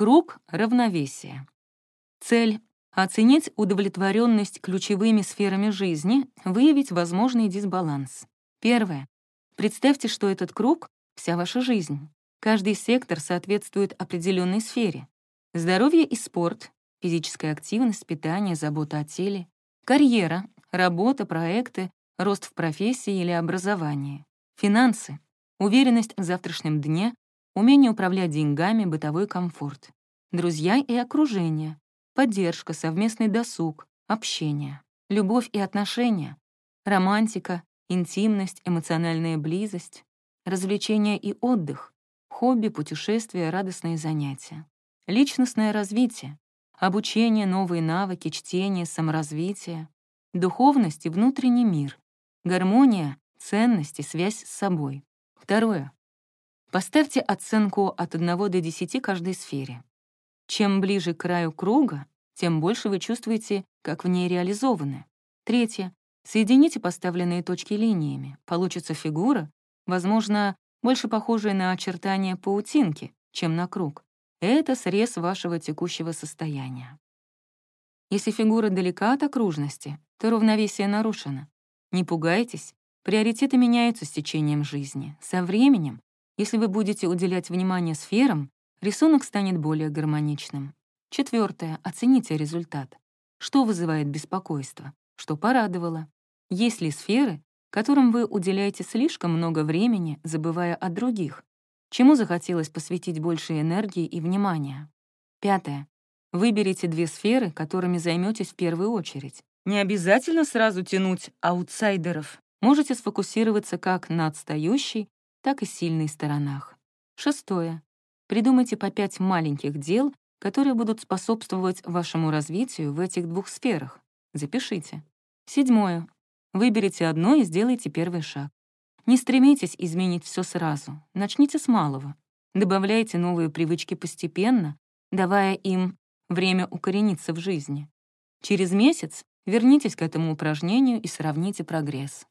Круг равновесия. Цель — оценить удовлетворенность ключевыми сферами жизни, выявить возможный дисбаланс. Первое. Представьте, что этот круг — вся ваша жизнь. Каждый сектор соответствует определенной сфере. Здоровье и спорт, физическая активность, питание, забота о теле, карьера, работа, проекты, рост в профессии или образовании, финансы, уверенность в завтрашнем дне, умение управлять деньгами, бытовой комфорт, друзья и окружение, поддержка, совместный досуг, общение, любовь и отношения, романтика, интимность, эмоциональная близость, развлечения и отдых, хобби, путешествия, радостные занятия, личностное развитие, обучение, новые навыки, чтение, саморазвитие, духовность и внутренний мир, гармония, ценности, связь с собой. Второе. Поставьте оценку от 1 до 10 каждой сфере. Чем ближе к краю круга, тем больше вы чувствуете, как в ней реализованы. Третье. Соедините поставленные точки линиями. Получится фигура, возможно, больше похожая на очертания паутинки, чем на круг. Это срез вашего текущего состояния. Если фигура далека от окружности, то равновесие нарушено. Не пугайтесь, приоритеты меняются с течением жизни. Со временем если вы будете уделять внимание сферам, рисунок станет более гармоничным. Четвертое. Оцените результат. Что вызывает беспокойство? Что порадовало? Есть ли сферы, которым вы уделяете слишком много времени, забывая о других? Чему захотелось посвятить больше энергии и внимания? Пятое. Выберите две сферы, которыми займетесь в первую очередь. Не обязательно сразу тянуть аутсайдеров. Можете сфокусироваться как на отстающей, так и сильной сторонах. Шестое. Придумайте по пять маленьких дел, которые будут способствовать вашему развитию в этих двух сферах. Запишите. Седьмое. Выберите одно и сделайте первый шаг. Не стремитесь изменить все сразу. Начните с малого. Добавляйте новые привычки постепенно, давая им время укорениться в жизни. Через месяц вернитесь к этому упражнению и сравните прогресс.